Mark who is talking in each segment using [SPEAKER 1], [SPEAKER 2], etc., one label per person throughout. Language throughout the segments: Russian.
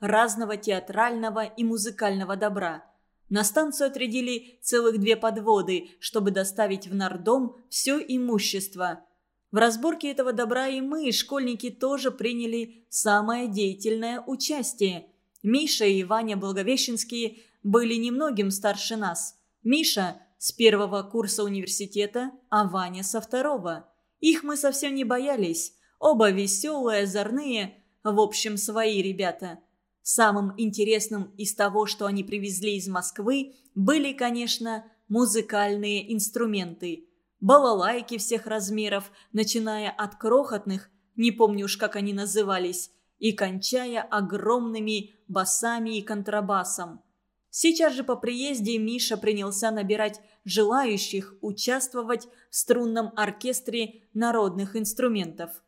[SPEAKER 1] разного театрального и музыкального добра. На станцию отрядили целых две подводы, чтобы доставить в Нардом все имущество. В разборке этого добра и мы, школьники, тоже приняли самое деятельное участие. Миша и Ваня Благовещенские были немногим старше нас. Миша с первого курса университета, а Ваня со второго. Их мы совсем не боялись. Оба веселые, озорные, в общем, свои ребята. Самым интересным из того, что они привезли из Москвы, были, конечно, музыкальные инструменты. Балалайки всех размеров, начиная от крохотных, не помню уж как они назывались, и кончая огромными басами и контрабасом. Сейчас же по приезде Миша принялся набирать желающих участвовать в струнном оркестре народных инструментов.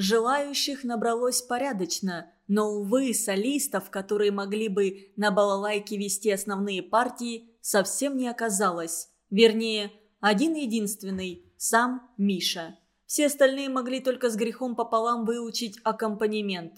[SPEAKER 1] Желающих набралось порядочно, но, увы, солистов, которые могли бы на балалайке вести основные партии, совсем не оказалось. Вернее, один-единственный – сам Миша. Все остальные могли только с грехом пополам выучить аккомпанемент.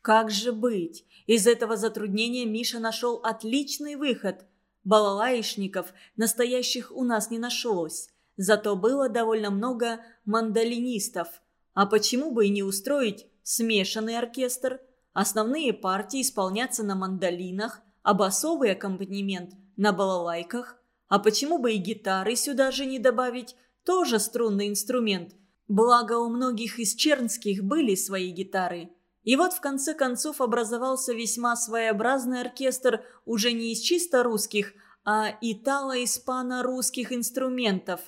[SPEAKER 1] Как же быть? Из этого затруднения Миша нашел отличный выход. Балалаишников настоящих у нас не нашлось. Зато было довольно много мандолинистов – а почему бы и не устроить смешанный оркестр? Основные партии исполняться на мандолинах, а басовый аккомпанемент на балалайках. А почему бы и гитары сюда же не добавить? Тоже струнный инструмент. Благо у многих из чернских были свои гитары. И вот в конце концов образовался весьма своеобразный оркестр уже не из чисто русских, а итало-испано-русских инструментов.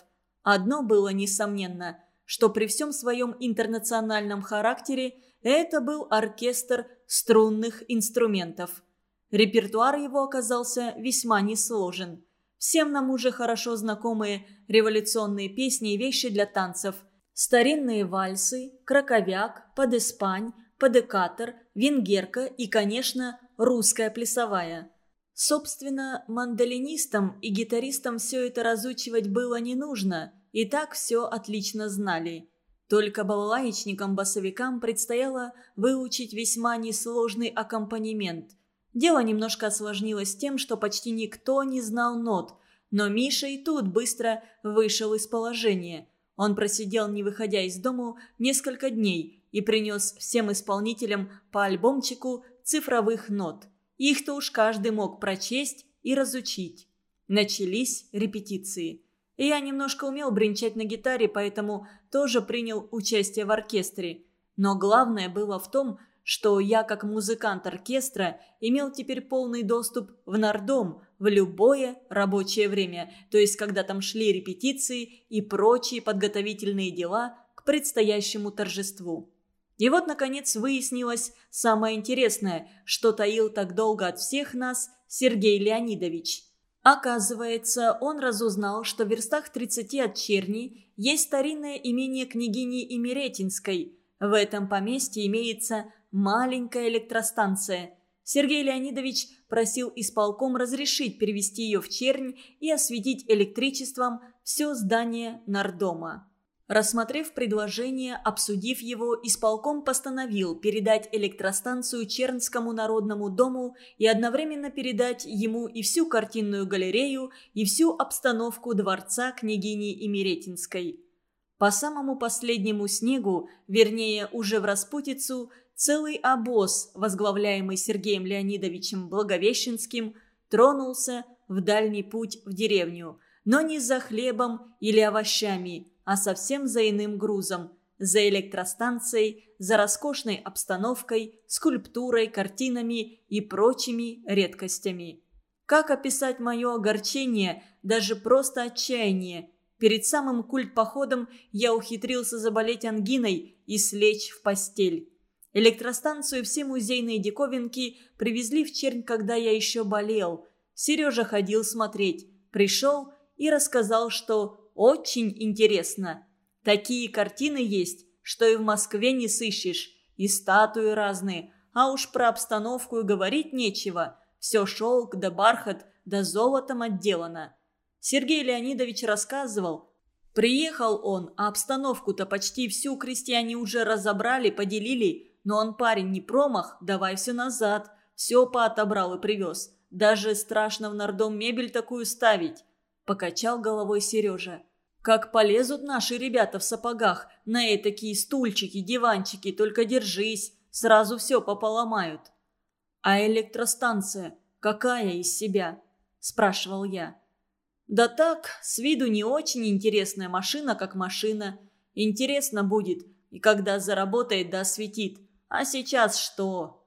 [SPEAKER 1] Одно было несомненно – что при всем своем интернациональном характере это был оркестр струнных инструментов. Репертуар его оказался весьма несложен. Всем нам уже хорошо знакомые революционные песни и вещи для танцев. Старинные вальсы, краковяк, подеспань, подекатор, венгерка и, конечно, русская плясовая. Собственно, мандолинистам и гитаристам все это разучивать было не нужно – и так все отлично знали. Только балалаечникам-басовикам предстояло выучить весьма несложный аккомпанемент. Дело немножко осложнилось тем, что почти никто не знал нот, но Миша и тут быстро вышел из положения. Он просидел, не выходя из дому, несколько дней и принес всем исполнителям по альбомчику цифровых нот. Их-то уж каждый мог прочесть и разучить. Начались репетиции. Я немножко умел бренчать на гитаре, поэтому тоже принял участие в оркестре. Но главное было в том, что я, как музыкант оркестра, имел теперь полный доступ в нардом в любое рабочее время, то есть когда там шли репетиции и прочие подготовительные дела к предстоящему торжеству. И вот, наконец, выяснилось самое интересное, что таил так долго от всех нас Сергей Леонидович – Оказывается, он разузнал, что в верстах 30 от Черни есть старинное имение княгини Имеретинской. В этом поместье имеется маленькая электростанция. Сергей Леонидович просил исполком разрешить перевести ее в Чернь и осветить электричеством все здание Нардома. Рассмотрев предложение, обсудив его, исполком постановил передать электростанцию Чернскому народному дому и одновременно передать ему и всю картинную галерею, и всю обстановку дворца княгини Имеретинской. По самому последнему снегу, вернее, уже в распутицу, целый обоз, возглавляемый Сергеем Леонидовичем Благовещенским, тронулся в дальний путь в деревню, но не за хлебом или овощами – а совсем за иным грузом, за электростанцией, за роскошной обстановкой, скульптурой, картинами и прочими редкостями. Как описать мое огорчение, даже просто отчаяние? Перед самым культ-походом я ухитрился заболеть ангиной и слечь в постель. Электростанцию и все музейные диковинки привезли в Чернь, когда я еще болел. Сережа ходил смотреть, пришел и рассказал, что очень интересно. Такие картины есть, что и в Москве не сыщешь. И статуи разные. А уж про обстановку и говорить нечего. Все шелк да бархат да золотом отделано. Сергей Леонидович рассказывал. Приехал он, а обстановку-то почти всю крестьяне уже разобрали, поделили. но он парень не промах, давай все назад. Все поотобрал и привез. Даже страшно в нардом мебель такую ставить. Покачал головой Сережа. Как полезут наши ребята в сапогах на этакие стульчики, диванчики, только держись, сразу все пополомают. А электростанция какая из себя? Спрашивал я. Да так, с виду не очень интересная машина, как машина. Интересно будет, и когда заработает да осветит. А сейчас что?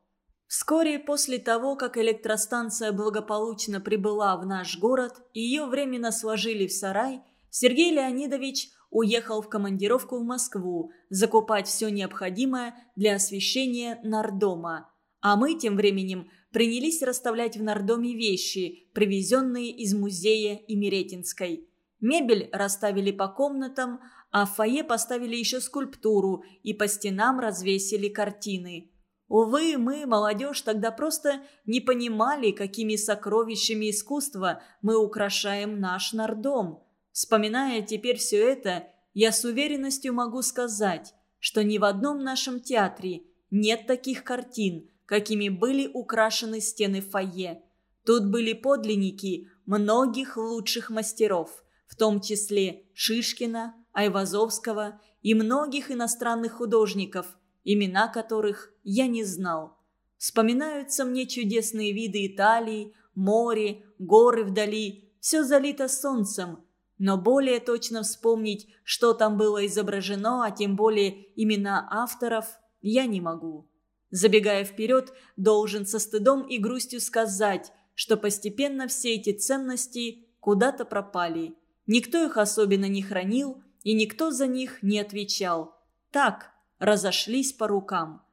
[SPEAKER 1] Вскоре после того, как электростанция благополучно прибыла в наш город и ее временно сложили в сарай, Сергей Леонидович уехал в командировку в Москву закупать все необходимое для освещения Нардома. А мы тем временем принялись расставлять в Нардоме вещи, привезенные из музея Имеретинской. Мебель расставили по комнатам, а в фойе поставили еще скульптуру и по стенам развесили картины – Увы, мы, молодежь, тогда просто не понимали, какими сокровищами искусства мы украшаем наш нардом. Вспоминая теперь все это, я с уверенностью могу сказать, что ни в одном нашем театре нет таких картин, какими были украшены стены фойе. Тут были подлинники многих лучших мастеров, в том числе Шишкина, Айвазовского и многих иностранных художников – имена которых я не знал. Вспоминаются мне чудесные виды Италии, море, горы вдали, все залито солнцем, но более точно вспомнить, что там было изображено, а тем более имена авторов, я не могу. Забегая вперед, должен со стыдом и грустью сказать, что постепенно все эти ценности куда-то пропали. Никто их особенно не хранил, и никто за них не отвечал. Так, разошлись по рукам.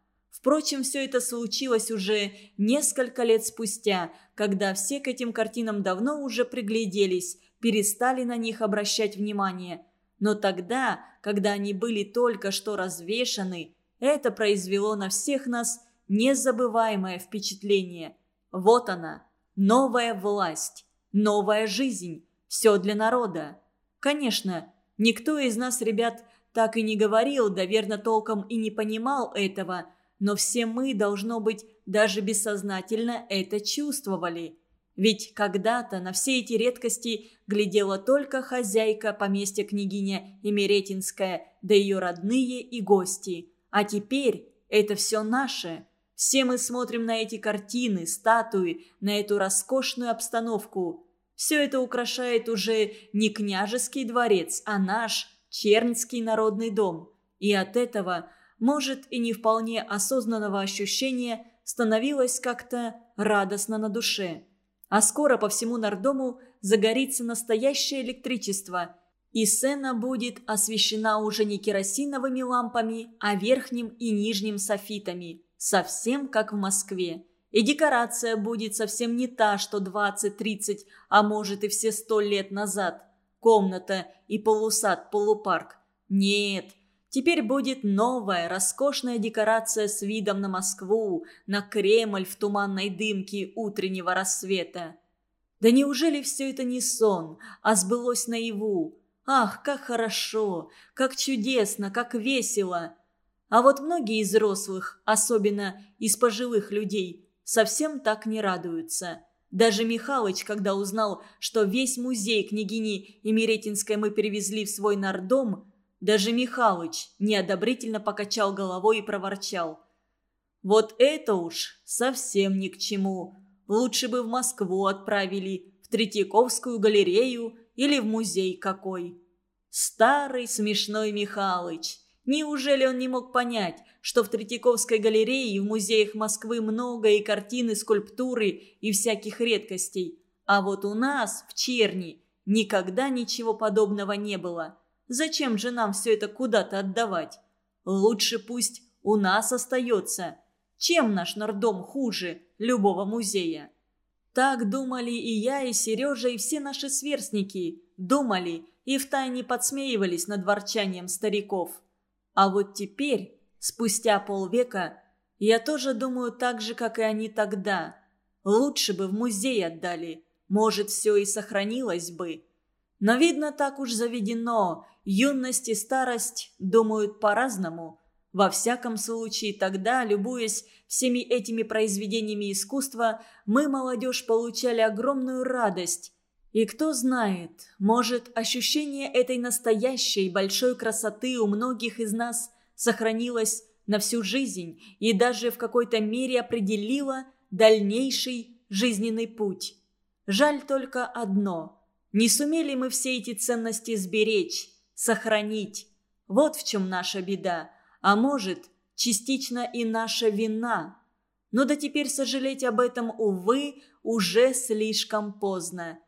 [SPEAKER 1] Впрочем, все это случилось уже несколько лет спустя, когда все к этим картинам давно уже пригляделись, перестали на них обращать внимание. Но тогда, когда они были только что развешаны, это произвело на всех нас незабываемое впечатление. Вот она, новая власть, новая жизнь, все для народа. Конечно, никто из нас, ребят, так и не говорил, да верно толком и не понимал этого, но все мы, должно быть, даже бессознательно это чувствовали. Ведь когда-то на все эти редкости глядела только хозяйка поместья княгиня Имеретинская, да ее родные и гости. А теперь это все наше. Все мы смотрим на эти картины, статуи, на эту роскошную обстановку. Все это украшает уже не княжеский дворец, а наш – Чернский народный дом, и от этого, может и не вполне осознанного ощущения, становилось как-то радостно на душе. А скоро по всему Нордому загорится настоящее электричество, и сцена будет освещена уже не керосиновыми лампами, а верхним и нижним софитами, совсем как в Москве. И декорация будет совсем не та, что 20-30, а может и все сто лет назад – комната и полусад-полупарк. Нет, теперь будет новая, роскошная декорация с видом на Москву, на Кремль в туманной дымке утреннего рассвета. Да неужели все это не сон, а сбылось наяву? Ах, как хорошо, как чудесно, как весело! А вот многие из взрослых, особенно из пожилых людей, совсем так не радуются – даже Михалыч, когда узнал, что весь музей княгини Имеретинской мы перевезли в свой нардом, даже Михалыч неодобрительно покачал головой и проворчал. «Вот это уж совсем ни к чему. Лучше бы в Москву отправили, в Третьяковскую галерею или в музей какой». Старый смешной Михалыч. Неужели он не мог понять, что в Третьяковской галерее и в музеях Москвы много и картин, и скульптуры, и всяких редкостей. А вот у нас, в Черни, никогда ничего подобного не было. Зачем же нам все это куда-то отдавать? Лучше пусть у нас остается. Чем наш нардом хуже любого музея? Так думали и я, и Сережа, и все наши сверстники. Думали и втайне подсмеивались над ворчанием стариков. А вот теперь, спустя полвека, я тоже думаю так же, как и они тогда. Лучше бы в музей отдали, может, все и сохранилось бы. Но, видно, так уж заведено, юность и старость думают по-разному. Во всяком случае, тогда, любуясь всеми этими произведениями искусства, мы, молодежь, получали огромную радость. И кто знает, может, ощущение этой настоящей большой красоты у многих из нас сохранилось на всю жизнь и даже в какой-то мере определило дальнейший жизненный путь. Жаль только одно – не сумели мы все эти ценности сберечь, сохранить. Вот в чем наша беда а может, частично и наша вина. Но да теперь сожалеть об этом, увы, уже слишком поздно.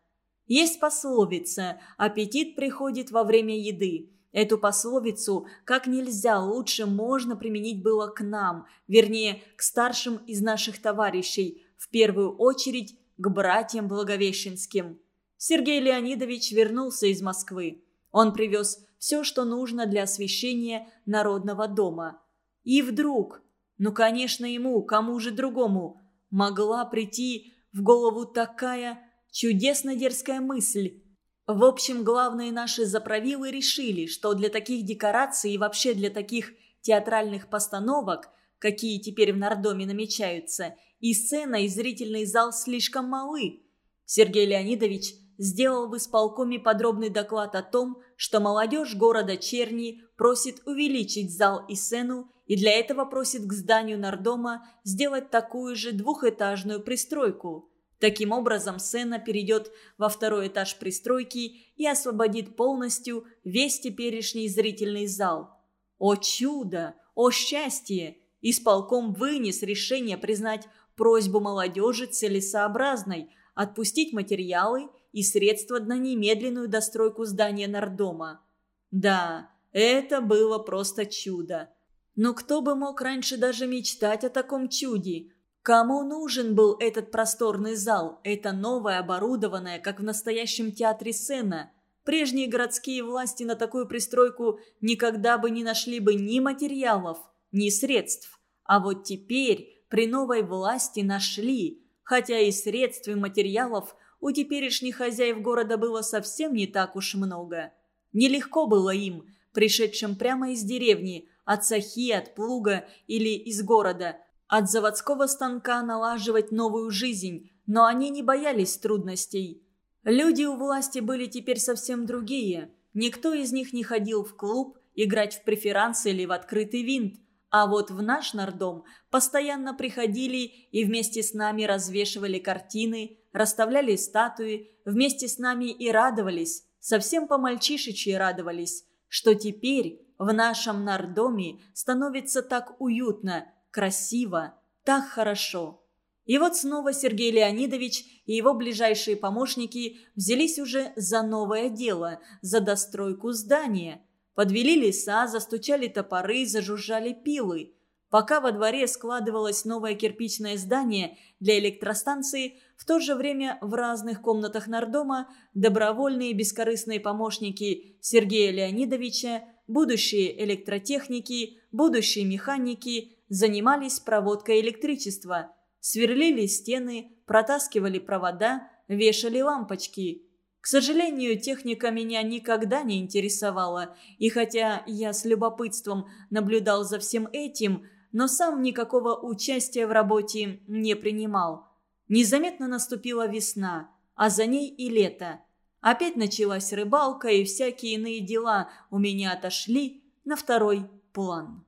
[SPEAKER 1] Есть пословица «аппетит приходит во время еды». Эту пословицу как нельзя лучше можно применить было к нам, вернее, к старшим из наших товарищей, в первую очередь к братьям Благовещенским. Сергей Леонидович вернулся из Москвы. Он привез все, что нужно для освещения народного дома. И вдруг, ну, конечно, ему, кому же другому, могла прийти в голову такая чудесно дерзкая мысль. В общем, главные наши заправилы решили, что для таких декораций и вообще для таких театральных постановок, какие теперь в Нардоме намечаются, и сцена, и зрительный зал слишком малы. Сергей Леонидович – сделал в исполкоме подробный доклад о том, что молодежь города Черни просит увеличить зал и сцену и для этого просит к зданию Нардома сделать такую же двухэтажную пристройку. Таким образом, сцена перейдет во второй этаж пристройки и освободит полностью весь теперешний зрительный зал. О чудо! О счастье! Исполком вынес решение признать просьбу молодежи целесообразной, отпустить материалы и средства на немедленную достройку здания Нардома. Да, это было просто чудо. Но кто бы мог раньше даже мечтать о таком чуде? Кому нужен был этот просторный зал, это новое оборудованное, как в настоящем театре сцена? Прежние городские власти на такую пристройку никогда бы не нашли бы ни материалов, ни средств. А вот теперь при новой власти нашли, хотя и средств и материалов у теперешних хозяев города было совсем не так уж много. Нелегко было им, пришедшим прямо из деревни, от сахи, от плуга или из города, от заводского станка налаживать новую жизнь, но они не боялись трудностей. Люди у власти были теперь совсем другие. Никто из них не ходил в клуб, играть в преферансы или в открытый винт. А вот в наш нардом постоянно приходили и вместе с нами развешивали картины, расставляли статуи, вместе с нами и радовались, совсем по-мальчишечьи радовались, что теперь в нашем нардоме становится так уютно, красиво, так хорошо. И вот снова Сергей Леонидович и его ближайшие помощники взялись уже за новое дело, за достройку здания. Подвели леса, застучали топоры, зажужжали пилы. Пока во дворе складывалось новое кирпичное здание для электростанции, в то же время в разных комнатах Нардома добровольные бескорыстные помощники Сергея Леонидовича, будущие электротехники, будущие механики занимались проводкой электричества, сверлили стены, протаскивали провода, вешали лампочки. К сожалению, техника меня никогда не интересовала, и хотя я с любопытством наблюдал за всем этим – но сам никакого участия в работе не принимал. Незаметно наступила весна, а за ней и лето. Опять началась рыбалка, и всякие иные дела у меня отошли на второй план.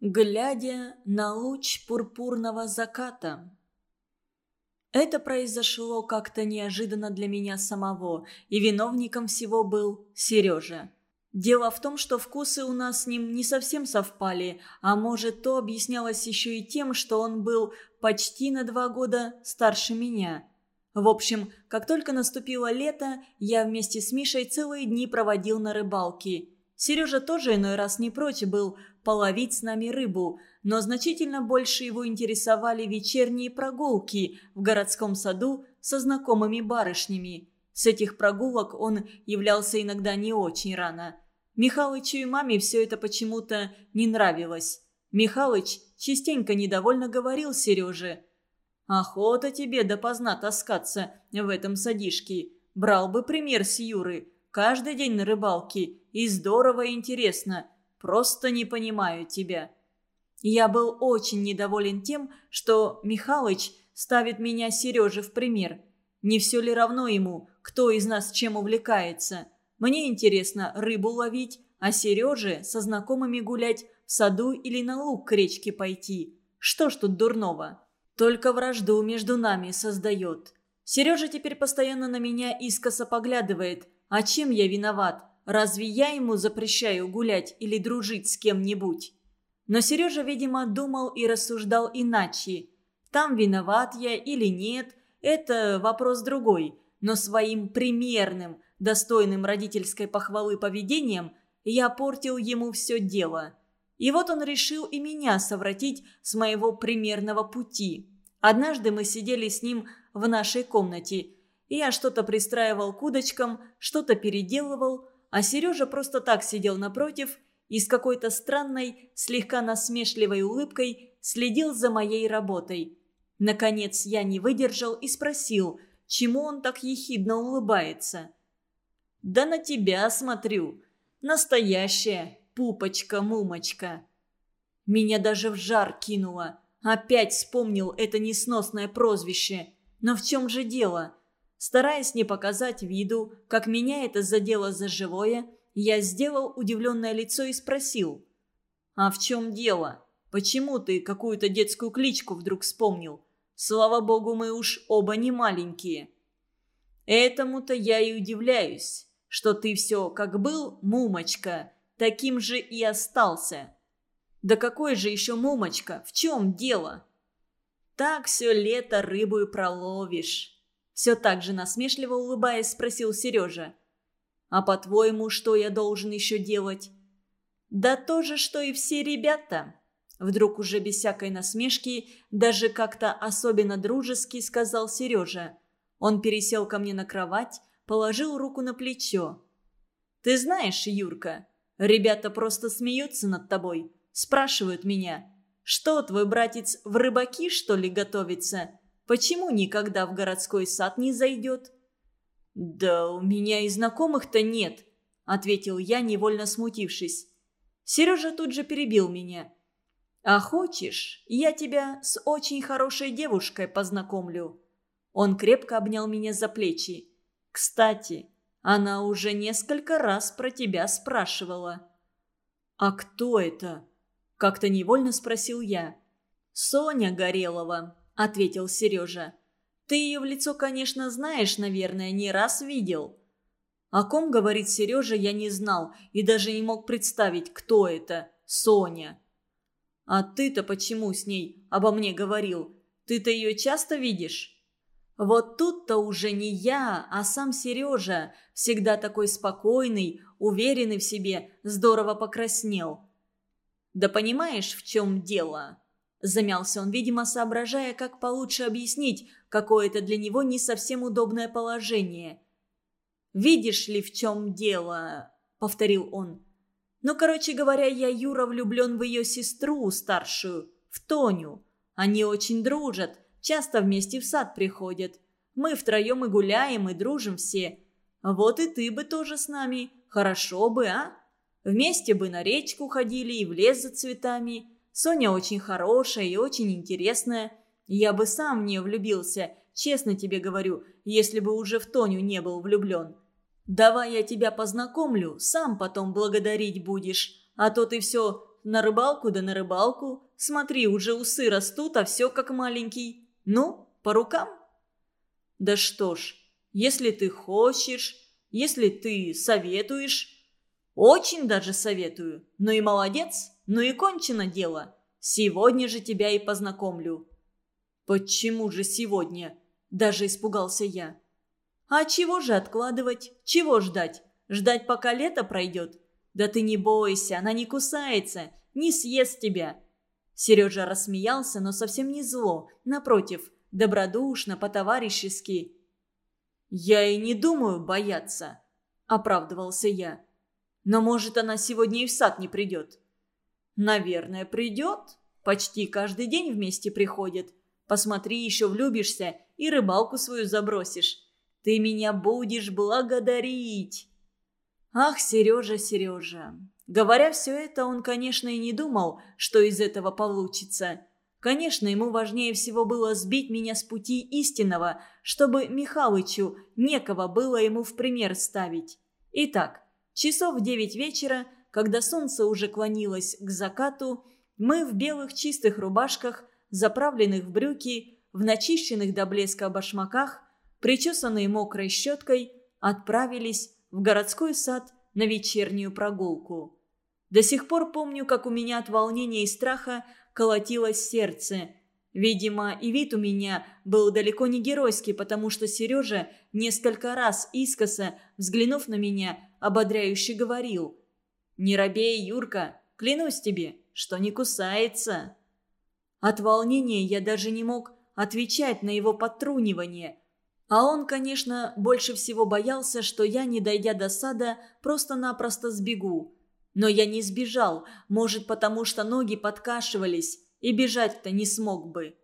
[SPEAKER 1] Глядя на луч пурпурного заката. Это произошло как-то неожиданно для меня самого, и виновником всего был Сережа. Дело в том, что вкусы у нас с ним не совсем совпали, а может, то объяснялось еще и тем, что он был почти на два года старше меня. В общем, как только наступило лето, я вместе с Мишей целые дни проводил на рыбалке. Сережа тоже иной раз не прочь был половить с нами рыбу, но значительно больше его интересовали вечерние прогулки в городском саду со знакомыми барышнями. С этих прогулок он являлся иногда не очень рано. Михалычу и маме все это почему-то не нравилось. Михалыч частенько недовольно говорил Сереже. «Охота тебе допоздна таскаться в этом садишке. Брал бы пример с Юры. Каждый день на рыбалке. И здорово и интересно. Просто не понимаю тебя». Я был очень недоволен тем, что Михалыч ставит меня Сереже в пример. Не все ли равно ему, кто из нас чем увлекается? Мне интересно рыбу ловить, а Сереже со знакомыми гулять в саду или на луг к речке пойти. Что ж тут дурного? Только вражду между нами создает. Сережа теперь постоянно на меня искоса поглядывает. А чем я виноват? Разве я ему запрещаю гулять или дружить с кем-нибудь? Но Сережа, видимо, думал и рассуждал иначе. Там виноват я или нет, это вопрос другой. Но своим примерным, достойным родительской похвалы поведением я портил ему все дело. И вот он решил и меня совратить с моего примерного пути. Однажды мы сидели с ним в нашей комнате. Я что-то пристраивал к удочкам, что-то переделывал, а Сережа просто так сидел напротив и с какой-то странной, слегка насмешливой улыбкой следил за моей работой. Наконец я не выдержал и спросил, чему он так ехидно улыбается. «Да на тебя смотрю. Настоящая пупочка-мумочка». Меня даже в жар кинуло. Опять вспомнил это несносное прозвище – но в чем же дело? Стараясь не показать виду, как меня это задело за живое, я сделал удивленное лицо и спросил. «А в чем дело? Почему ты какую-то детскую кличку вдруг вспомнил? Слава богу, мы уж оба не маленькие». «Этому-то я и удивляюсь, что ты все как был, мумочка, таким же и остался». «Да какой же еще мумочка? В чем дело?» Так все лето рыбу и проловишь. Все так же насмешливо улыбаясь, спросил Сережа. А по-твоему, что я должен еще делать? Да то же, что и все ребята. Вдруг уже без всякой насмешки, даже как-то особенно дружески сказал Сережа. Он пересел ко мне на кровать, положил руку на плечо. «Ты знаешь, Юрка, ребята просто смеются над тобой, спрашивают меня, что, твой братец в рыбаки, что ли, готовится? Почему никогда в городской сад не зайдет?» «Да у меня и знакомых-то нет», — ответил я, невольно смутившись. Сережа тут же перебил меня. «А хочешь, я тебя с очень хорошей девушкой познакомлю?» Он крепко обнял меня за плечи. «Кстати, она уже несколько раз про тебя спрашивала». «А кто это?» Как-то невольно спросил я. «Соня Горелова», — ответил Сережа. «Ты ее в лицо, конечно, знаешь, наверное, не раз видел». О ком говорит Сережа, я не знал и даже не мог представить, кто это Соня. «А ты-то почему с ней обо мне говорил? Ты-то ее часто видишь?» Вот тут-то уже не я, а сам Сережа, всегда такой спокойный, уверенный в себе, здорово покраснел. «Да понимаешь, в чем дело?» Замялся он, видимо, соображая, как получше объяснить какое-то для него не совсем удобное положение. «Видишь ли, в чем дело?» — повторил он. «Ну, короче говоря, я, Юра, влюблен в ее сестру старшую, в Тоню. Они очень дружат, часто вместе в сад приходят. Мы втроем и гуляем, и дружим все. Вот и ты бы тоже с нами. Хорошо бы, а?» Вместе бы на речку ходили и в лес за цветами. Соня очень хорошая и очень интересная. Я бы сам в нее влюбился, честно тебе говорю, если бы уже в Тоню не был влюблен. Давай я тебя познакомлю, сам потом благодарить будешь. А то ты все на рыбалку да на рыбалку. Смотри, уже усы растут, а все как маленький. Ну, по рукам? Да что ж, если ты хочешь, если ты советуешь, очень даже советую. Ну и молодец, ну и кончено дело. Сегодня же тебя и познакомлю». «Почему же сегодня?» Даже испугался я. «А чего же откладывать? Чего ждать? Ждать, пока лето пройдет? Да ты не бойся, она не кусается, не съест тебя». Сережа рассмеялся, но совсем не зло, напротив, добродушно, по-товарищески. «Я и не думаю бояться», — оправдывался я. Но, может, она сегодня и в сад не придет?» «Наверное, придет. Почти каждый день вместе приходит. Посмотри, еще влюбишься и рыбалку свою забросишь. Ты меня будешь благодарить!» Ах, Сережа, Сережа. Говоря все это, он, конечно, и не думал, что из этого получится. Конечно, ему важнее всего было сбить меня с пути истинного, чтобы Михалычу некого было ему в пример ставить. Итак, часов в девять вечера, когда солнце уже клонилось к закату, мы в белых чистых рубашках, заправленных в брюки, в начищенных до блеска башмаках, причесанные мокрой щеткой, отправились в городской сад на вечернюю прогулку. До сих пор помню, как у меня от волнения и страха колотилось сердце. Видимо, и вид у меня был далеко не геройский, потому что Сережа несколько раз искоса, взглянув на меня, ободряюще говорил. «Не робей, Юрка, клянусь тебе, что не кусается». От волнения я даже не мог отвечать на его подтрунивание. А он, конечно, больше всего боялся, что я, не дойдя до сада, просто-напросто сбегу. Но я не сбежал, может, потому что ноги подкашивались, и бежать-то не смог бы.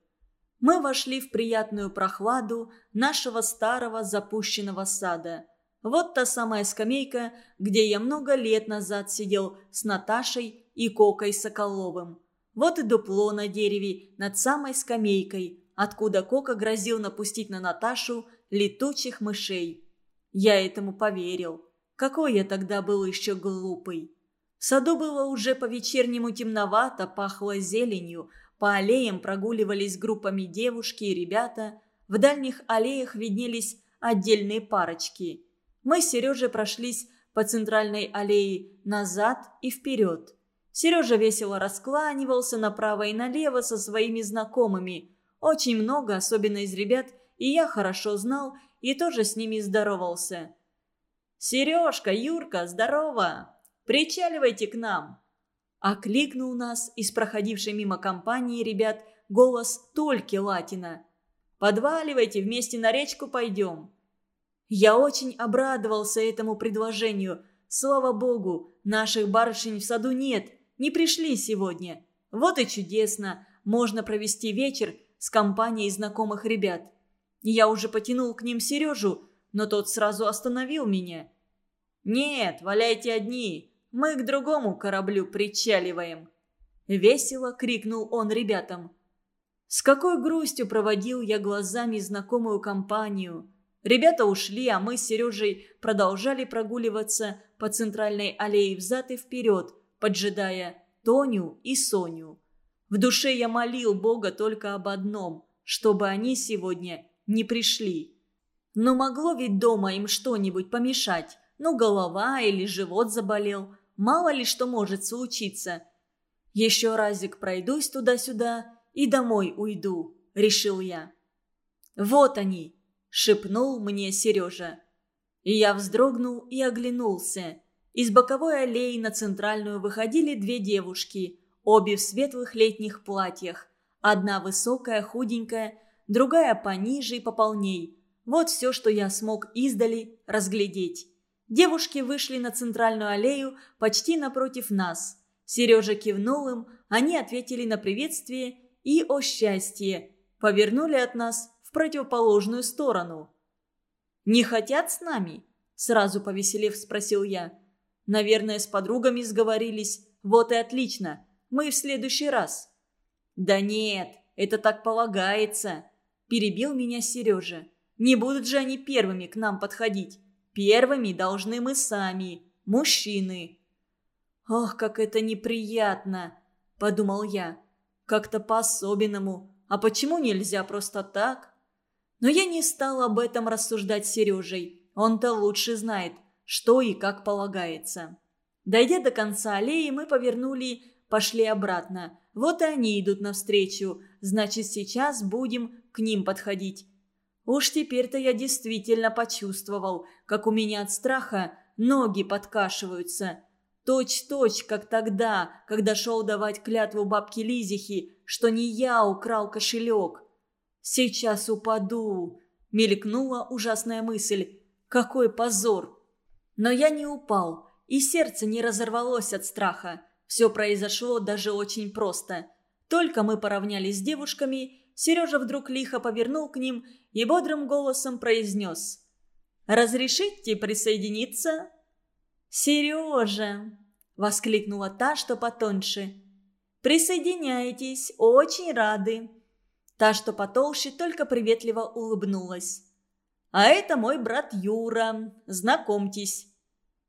[SPEAKER 1] Мы вошли в приятную прохладу нашего старого запущенного сада. Вот та самая скамейка, где я много лет назад сидел с Наташей и Кокой Соколовым. Вот и дупло на дереве над самой скамейкой, откуда Кока грозил напустить на Наташу летучих мышей. Я этому поверил. Какой я тогда был еще глупый. В саду было уже по-вечернему темновато, пахло зеленью, по аллеям прогуливались группами девушки и ребята, в дальних аллеях виднелись отдельные парочки. Мы с Сережей прошлись по центральной аллее назад и вперед. Сережа весело раскланивался направо и налево со своими знакомыми. Очень много, особенно из ребят, и я хорошо знал и тоже с ними здоровался. «Сережка, Юрка, здорово!» Причаливайте к нам!» Окликнул нас из проходившей мимо компании ребят голос Тольки Латина. «Подваливайте, вместе на речку пойдем!» Я очень обрадовался этому предложению. Слава богу, наших барышень в саду нет, не пришли сегодня. Вот и чудесно, можно провести вечер с компанией знакомых ребят. Я уже потянул к ним Сережу, но тот сразу остановил меня. «Нет, валяйте одни, мы к другому кораблю причаливаем!» Весело крикнул он ребятам. С какой грустью проводил я глазами знакомую компанию. Ребята ушли, а мы с Сережей продолжали прогуливаться по центральной аллее взад и вперед, поджидая Тоню и Соню. В душе я молил Бога только об одном, чтобы они сегодня не пришли. Но могло ведь дома им что-нибудь помешать? Ну, голова или живот заболел – Мало ли что может случиться. Еще разик пройдусь туда-сюда и домой уйду, решил я. Вот они, шепнул мне Сережа. И я вздрогнул и оглянулся. Из боковой аллеи на центральную выходили две девушки, обе в светлых летних платьях. Одна высокая, худенькая, другая пониже и пополней. Вот все, что я смог издали разглядеть. Девушки вышли на центральную аллею почти напротив нас. Сережа кивнул им, они ответили на приветствие и, о счастье, повернули от нас противоположную сторону. «Не хотят с нами?» – сразу повеселев спросил я. «Наверное, с подругами сговорились. Вот и отлично. Мы в следующий раз». «Да нет, это так полагается», – перебил меня Сережа. «Не будут же они первыми к нам подходить. Первыми должны мы сами, мужчины». «Ох, как это неприятно!» – подумал я. «Как-то по-особенному. А почему нельзя просто так?» Но я не стал об этом рассуждать с Сережей. Он-то лучше знает, что и как полагается. Дойдя до конца аллеи, мы повернули, пошли обратно. Вот и они идут навстречу. Значит, сейчас будем к ним подходить. Уж теперь-то я действительно почувствовал, как у меня от страха ноги подкашиваются. Точь-точь, как тогда, когда шел давать клятву бабке Лизихи, что не я украл кошелек. «Сейчас упаду», — мелькнула ужасная мысль. «Какой позор!» Но я не упал, и сердце не разорвалось от страха. Все произошло даже очень просто. Только мы поравнялись с девушками, Сережа вдруг лихо повернул к ним и бодрым голосом произнес «Разрешите присоединиться?» «Сережа!» – воскликнула та, что потоньше. «Присоединяйтесь, очень рады!» Та, что потолще, только приветливо улыбнулась. «А это мой брат Юра. Знакомьтесь».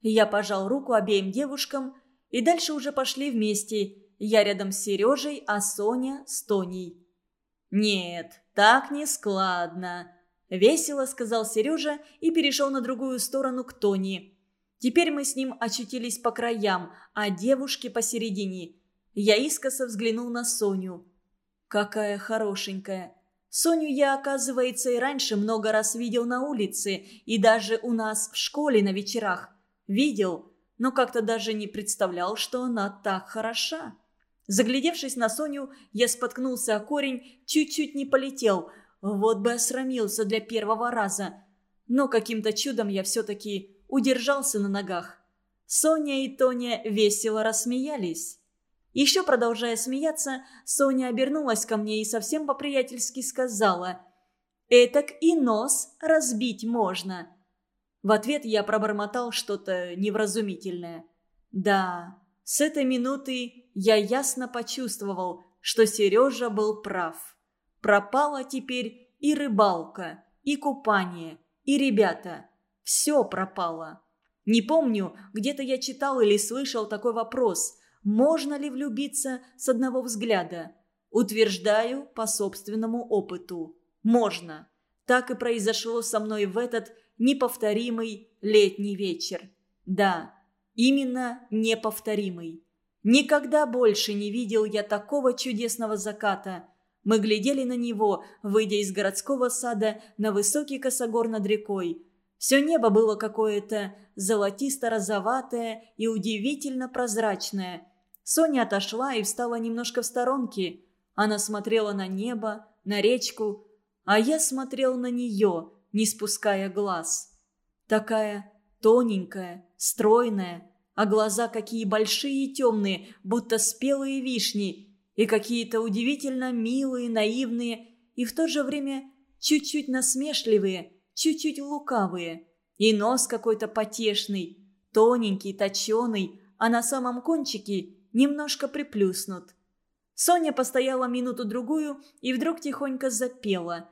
[SPEAKER 1] Я пожал руку обеим девушкам, и дальше уже пошли вместе. Я рядом с Сережей, а Соня с Тоней. «Нет, так не складно», – весело сказал Сережа и перешел на другую сторону к Тони. Теперь мы с ним очутились по краям, а девушки посередине. Я искоса взглянул на Соню. Какая хорошенькая. Соню я, оказывается, и раньше много раз видел на улице, и даже у нас в школе на вечерах. Видел, но как-то даже не представлял, что она так хороша. Заглядевшись на Соню, я споткнулся о корень, чуть-чуть не полетел. Вот бы осрамился для первого раза. Но каким-то чудом я все-таки удержался на ногах. Соня и Тоня весело рассмеялись. Еще продолжая смеяться, Соня обернулась ко мне и совсем по-приятельски сказала «Этак и нос разбить можно». В ответ я пробормотал что-то невразумительное. Да, с этой минуты я ясно почувствовал, что Сережа был прав. Пропала теперь и рыбалка, и купание, и ребята. Все пропало. Не помню, где-то я читал или слышал такой вопрос, можно ли влюбиться с одного взгляда. Утверждаю по собственному опыту. Можно. Так и произошло со мной в этот неповторимый летний вечер. Да, именно неповторимый. Никогда больше не видел я такого чудесного заката. Мы глядели на него, выйдя из городского сада на высокий косогор над рекой. Все небо было какое-то золотисто-розоватое и удивительно прозрачное. Соня отошла и встала немножко в сторонке. Она смотрела на небо, на речку, а я смотрел на нее, не спуская глаз. Такая тоненькая, стройная, а глаза какие большие и темные, будто спелые вишни, и какие-то удивительно милые, наивные и в то же время чуть-чуть насмешливые, чуть-чуть лукавые. И нос какой-то потешный, тоненький, точеный, а на самом кончике немножко приплюснут. Соня постояла минуту-другую и вдруг тихонько запела.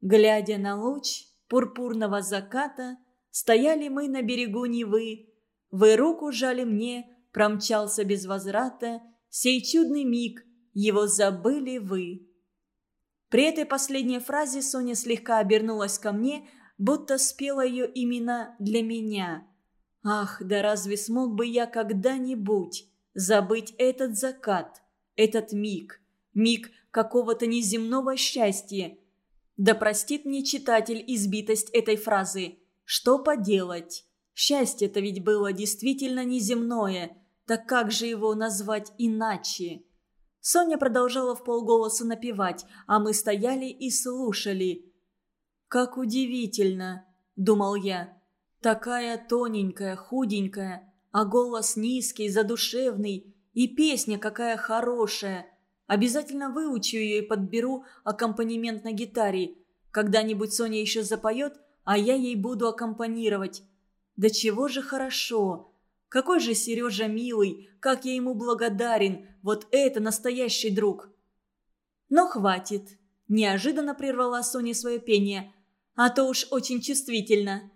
[SPEAKER 1] Глядя на луч пурпурного заката, стояли мы на берегу Невы, вы руку жали мне, промчался без возврата, Сей чудный миг, его забыли вы. При этой последней фразе Соня слегка обернулась ко мне, будто спела ее именно для меня. Ах, да разве смог бы я когда-нибудь забыть этот закат, этот миг, миг какого-то неземного счастья? Да простит мне читатель избитость этой фразы. Что поделать? Счастье-то ведь было действительно неземное, так как же его назвать иначе? Соня продолжала в полголоса напевать, а мы стояли и слушали. «Как удивительно!» – думал я. «Такая тоненькая, худенькая, а голос низкий, задушевный, и песня какая хорошая. Обязательно выучу ее и подберу аккомпанемент на гитаре. Когда-нибудь Соня еще запоет, а я ей буду аккомпанировать. Да чего же хорошо! Какой же Сережа милый, как я ему благодарен, вот это настоящий друг!» «Но хватит!» – неожиданно прервала Соня свое пение. «А то уж очень чувствительно!»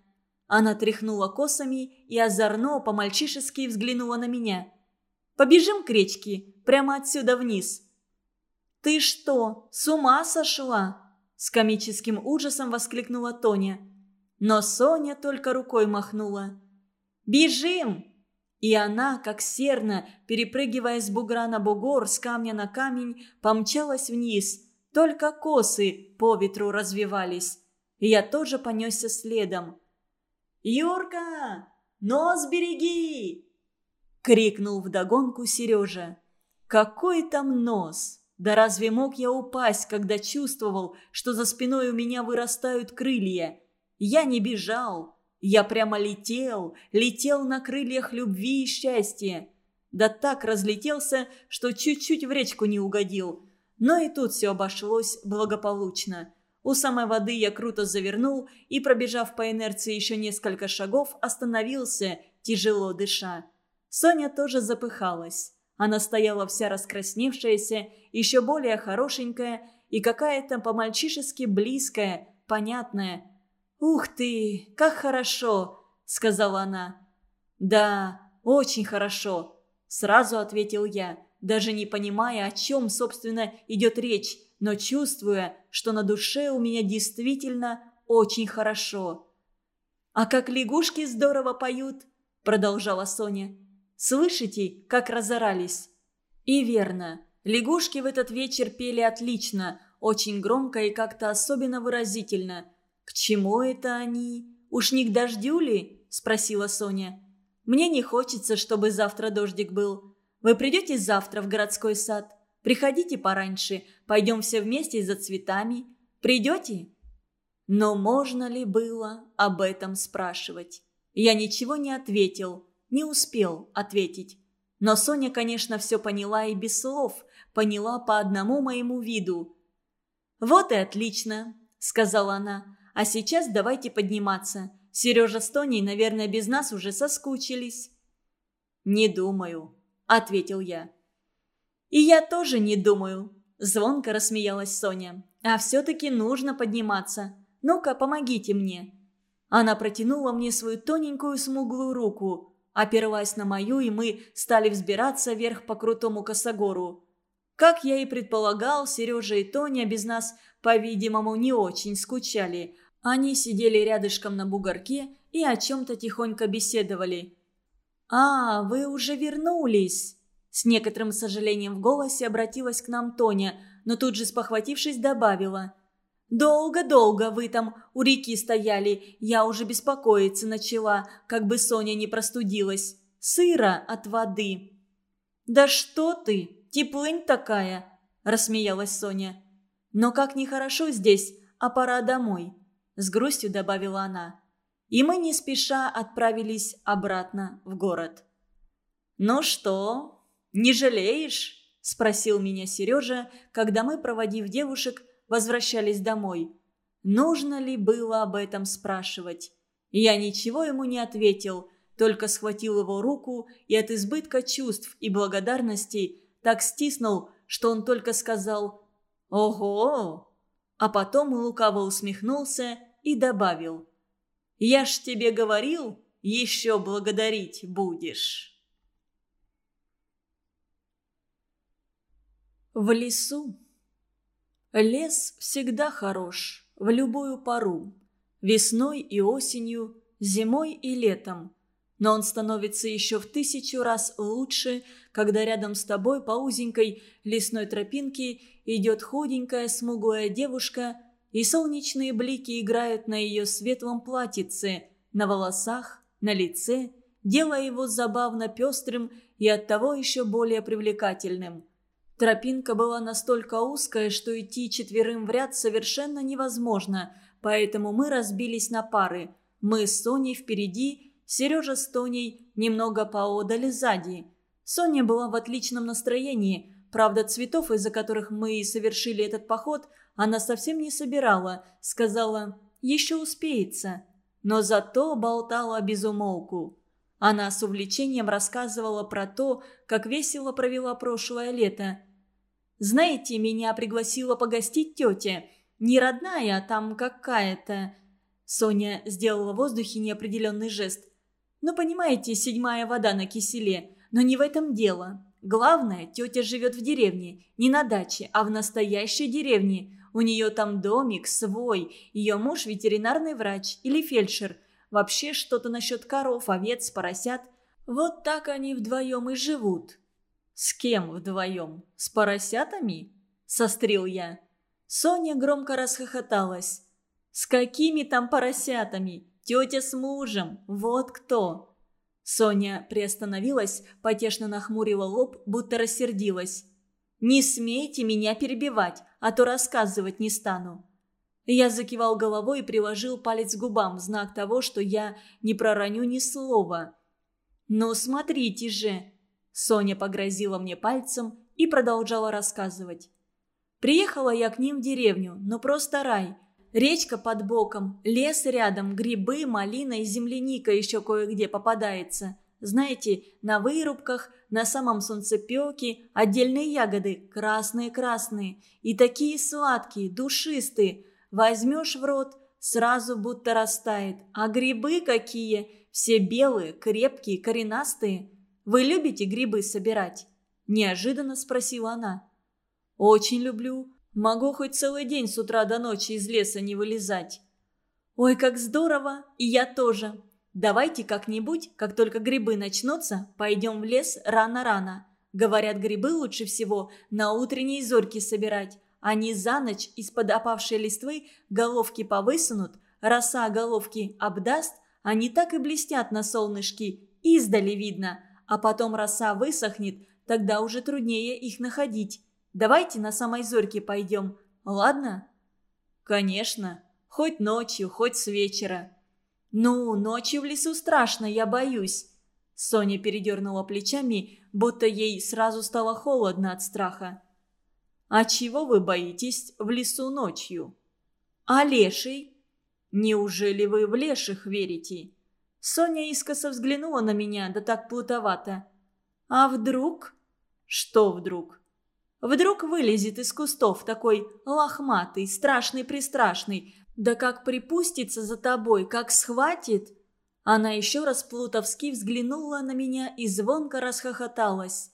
[SPEAKER 1] Она тряхнула косами и озорно по-мальчишески взглянула на меня. «Побежим к речке, прямо отсюда вниз!» «Ты что, с ума сошла?» С комическим ужасом воскликнула Тоня. Но Соня только рукой махнула. «Бежим!» И она, как серна, перепрыгивая с бугра на бугор, с камня на камень, помчалась вниз. Только косы по ветру развивались. И я тоже понесся следом. «Юрка, нос береги!» Крикнул вдогонку Сережа. «Какой там нос? Да разве мог я упасть, когда чувствовал, что за спиной у меня вырастают крылья?» Я не бежал. Я прямо летел, летел на крыльях любви и счастья. Да так разлетелся, что чуть-чуть в речку не угодил. Но и тут все обошлось благополучно. У самой воды я круто завернул и, пробежав по инерции еще несколько шагов, остановился, тяжело дыша. Соня тоже запыхалась. Она стояла вся раскрасневшаяся, еще более хорошенькая и какая-то по-мальчишески близкая, понятная. «Ух ты, как хорошо!» — сказала она. «Да, очень хорошо», — сразу ответил я, даже не понимая, о чем, собственно, идет речь, но чувствуя, что на душе у меня действительно очень хорошо. «А как лягушки здорово поют!» — продолжала Соня. «Слышите, как разорались?» И верно, лягушки в этот вечер пели отлично, очень громко и как-то особенно выразительно. «К чему это они? Уж не к дождю ли?» – спросила Соня. «Мне не хочется, чтобы завтра дождик был. Вы придете завтра в городской сад? Приходите пораньше, пойдем все вместе за цветами. Придете?» Но можно ли было об этом спрашивать? Я ничего не ответил, не успел ответить. Но Соня, конечно, все поняла и без слов, поняла по одному моему виду. «Вот и отлично», — сказала она. «А сейчас давайте подниматься. Сережа с Тоней, наверное, без нас уже соскучились». «Не думаю», — ответил я. «И я тоже не думаю», — звонко рассмеялась Соня. «А все-таки нужно подниматься. Ну-ка, помогите мне». Она протянула мне свою тоненькую смуглую руку, оперлась на мою, и мы стали взбираться вверх по крутому косогору. Как я и предполагал, Сережа и Тоня без нас, по-видимому, не очень скучали. Они сидели рядышком на бугорке и о чем-то тихонько беседовали. «А, вы уже вернулись!» С некоторым сожалением в голосе обратилась к нам Тоня, но тут же спохватившись добавила – «Долго-долго вы там у реки стояли. Я уже беспокоиться начала, как бы Соня не простудилась. Сыро от воды». «Да что ты, теплынь такая!» – рассмеялась Соня. «Но как нехорошо здесь, а пора домой», – с грустью добавила она. И мы не спеша отправились обратно в город. «Ну что, не жалеешь?» – спросил меня Сережа, когда мы, проводив девушек, возвращались домой. Нужно ли было об этом спрашивать? Я ничего ему не ответил, только схватил его руку и от избытка чувств и благодарности так стиснул, что он только сказал «Ого!», а потом лукаво усмехнулся и добавил «Я ж тебе говорил, еще благодарить будешь». В лесу Лес всегда хорош, в любую пору. Весной и осенью, зимой и летом. Но он становится еще в тысячу раз лучше, когда рядом с тобой по узенькой лесной тропинке идет худенькая смуглая девушка, и солнечные блики играют на ее светлом платьице, на волосах, на лице, делая его забавно пестрым и оттого еще более привлекательным – Тропинка была настолько узкая, что идти четверым в ряд совершенно невозможно, поэтому мы разбились на пары. Мы с Соней впереди, Сережа с Тоней немного поодали сзади. Соня была в отличном настроении, правда цветов, из-за которых мы и совершили этот поход, она совсем не собирала, сказала «еще успеется». Но зато болтала без умолку. Она с увлечением рассказывала про то, как весело провела прошлое лето – знаете, меня пригласила погостить тетя. Не родная, а там какая-то...» Соня сделала в воздухе неопределенный жест. «Ну, понимаете, седьмая вода на киселе. Но не в этом дело. Главное, тетя живет в деревне. Не на даче, а в настоящей деревне. У нее там домик свой. Ее муж ветеринарный врач или фельдшер. Вообще что-то насчет коров, овец, поросят. Вот так они вдвоем и живут. «С кем вдвоем? С поросятами?» – сострил я. Соня громко расхохоталась. «С какими там поросятами? Тетя с мужем, вот кто!» Соня приостановилась, потешно нахмурила лоб, будто рассердилась. «Не смейте меня перебивать, а то рассказывать не стану». Я закивал головой и приложил палец к губам знак того, что я не пророню ни слова. «Ну, смотрите же!» Соня погрозила мне пальцем и продолжала рассказывать. Приехала я к ним в деревню, но просто рай. речка под боком, лес рядом, грибы, малина и земляника еще кое-где попадается. Знаете, на вырубках, на самом солнцепеке отдельные ягоды, красные-красные, и такие сладкие, душистые. Возьмешь в рот, сразу будто растает. А грибы какие! Все белые, крепкие, коренастые. Вы любите грибы собирать?» Неожиданно спросила она. «Очень люблю. Могу хоть целый день с утра до ночи из леса не вылезать». «Ой, как здорово! И я тоже. Давайте как-нибудь, как только грибы начнутся, пойдем в лес рано-рано. Говорят, грибы лучше всего на утренней зорьке собирать. Они за ночь из-под опавшей листвы головки повысунут, роса головки обдаст, они так и блестят на солнышке, издали видно, а потом роса высохнет, тогда уже труднее их находить. Давайте на самой зорьке пойдем, ладно?» «Конечно, хоть ночью, хоть с вечера». «Ну, ночью в лесу страшно, я боюсь». Соня передернула плечами, будто ей сразу стало холодно от страха. «А чего вы боитесь в лесу ночью?» «А леший?» «Неужели вы в леших верите?» Соня искоса взглянула на меня, да так плутовато. «А вдруг?» «Что вдруг?» «Вдруг вылезет из кустов такой лохматый, страшный-пристрашный, да как припустится за тобой, как схватит!» Она еще раз плутовски взглянула на меня и звонко расхохоталась.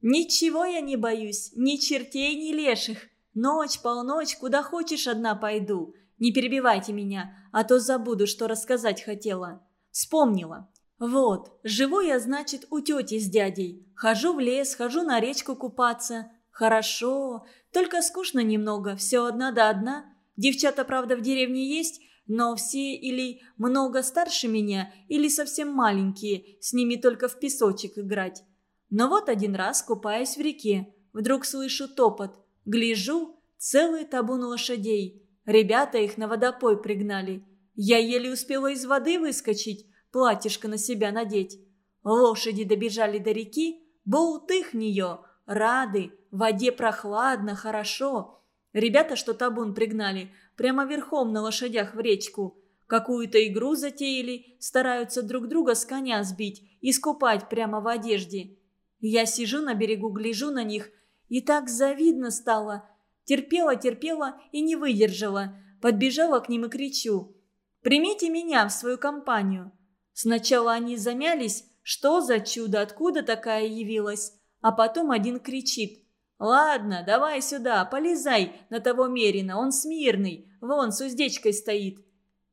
[SPEAKER 1] «Ничего я не боюсь, ни чертей, ни леших. Ночь, полночь, куда хочешь одна пойду. Не перебивайте меня, а то забуду, что рассказать хотела». Вспомнила. Вот, живу я, значит, у тети с дядей. Хожу в лес, хожу на речку купаться. Хорошо, только скучно немного, все одна да одна. Девчата, правда, в деревне есть, но все или много старше меня, или совсем маленькие, с ними только в песочек играть. Но вот один раз, купаясь в реке, вдруг слышу топот. Гляжу, целый табун лошадей. Ребята их на водопой пригнали. Я еле успела из воды выскочить, платьишко на себя надеть. Лошади добежали до реки, болтых нее, рады, в воде прохладно, хорошо. Ребята, что табун пригнали, прямо верхом на лошадях в речку. Какую-то игру затеяли, стараются друг друга с коня сбить, и скупать прямо в одежде. Я сижу на берегу, гляжу на них, и так завидно стало. Терпела, терпела и не выдержала. Подбежала к ним и кричу. «Примите меня в свою компанию». Сначала они замялись, что за чудо, откуда такая явилась. А потом один кричит. «Ладно, давай сюда, полезай на того Мерина, он смирный, вон с уздечкой стоит».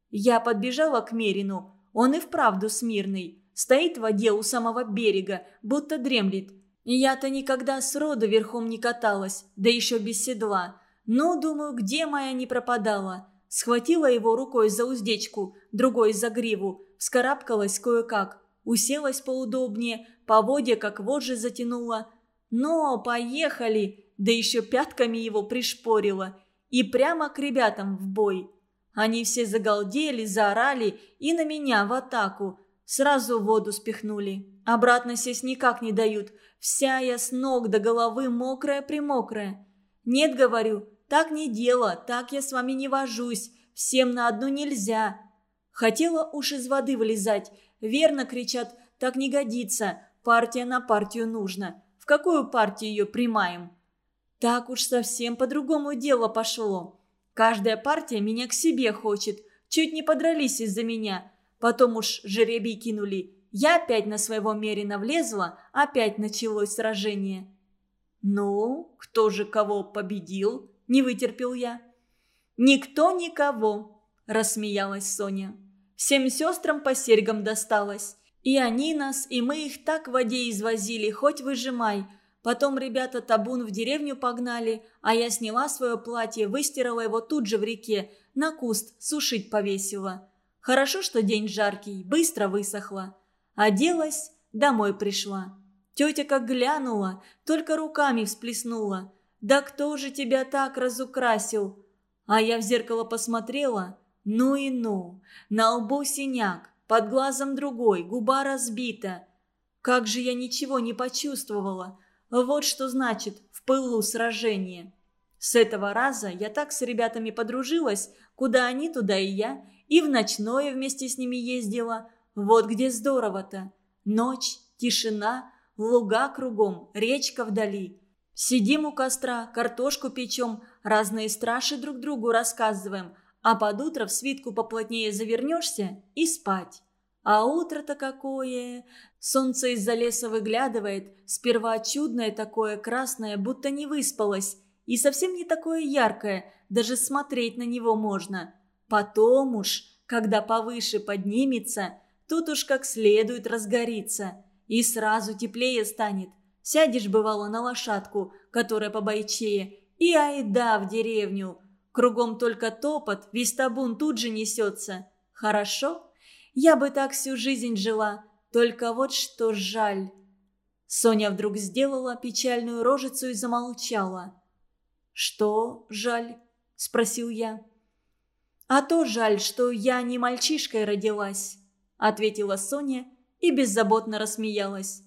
[SPEAKER 1] Я подбежала к Мерину, он и вправду смирный. Стоит в воде у самого берега, будто дремлет. Я-то никогда сроду верхом не каталась, да еще без седла. Ну, думаю, где моя не пропадала. Схватила его рукой за уздечку, другой за гриву, вскарабкалась кое-как, уселась поудобнее, по воде как вожжи затянула. Но, поехали, да еще пятками его пришпорила. И прямо к ребятам в бой. Они все загалдели, заорали и на меня в атаку. Сразу в воду спихнули. Обратно сесть никак не дают. Вся я с ног до головы мокрая-примокрая. Нет, говорю, так не дело, так я с вами не вожусь. Всем на одну нельзя. Хотела уж из воды вылезать. Верно кричат, так не годится. Партия на партию нужно. В какую партию ее примаем? Так уж совсем по-другому дело пошло. Каждая партия меня к себе хочет. Чуть не подрались из-за меня. Потом уж жеребий кинули. Я опять на своего Мерина влезла, опять началось сражение. «Ну, кто же кого победил?» – не вытерпел я. «Никто никого», – рассмеялась Соня. «Всем сестрам по серьгам досталось. И они нас, и мы их так в воде извозили, хоть выжимай. Потом ребята табун в деревню погнали, а я сняла свое платье, выстирала его тут же в реке, на куст сушить повесила. Хорошо, что день жаркий, быстро высохла. Оделась, домой пришла. Тетя как глянула, только руками всплеснула. «Да кто же тебя так разукрасил?» А я в зеркало посмотрела. Ну и ну. На лбу синяк, под глазом другой, губа разбита. Как же я ничего не почувствовала. Вот что значит в пылу сражения. С этого раза я так с ребятами подружилась, куда они, туда и я, и в ночное вместе с ними ездила. Вот где здорово-то. Ночь, тишина, луга кругом, речка вдали. Сидим у костра, картошку печем, разные страши друг другу рассказываем, а под утро в свитку поплотнее завернешься и спать. А утро-то какое! Солнце из-за леса выглядывает, сперва чудное такое, красное, будто не выспалось, и совсем не такое яркое, даже смотреть на него можно. Потом уж, когда повыше поднимется, тут уж как следует разгорится, и сразу теплее станет – Сядешь, бывало, на лошадку, которая побойчее, и айда в деревню. Кругом только топот, весь табун тут же несется. Хорошо? Я бы так всю жизнь жила, только вот что жаль». Соня вдруг сделала печальную рожицу и замолчала. «Что жаль?» – спросил я. «А то жаль, что я не мальчишкой родилась», – ответила Соня и беззаботно рассмеялась.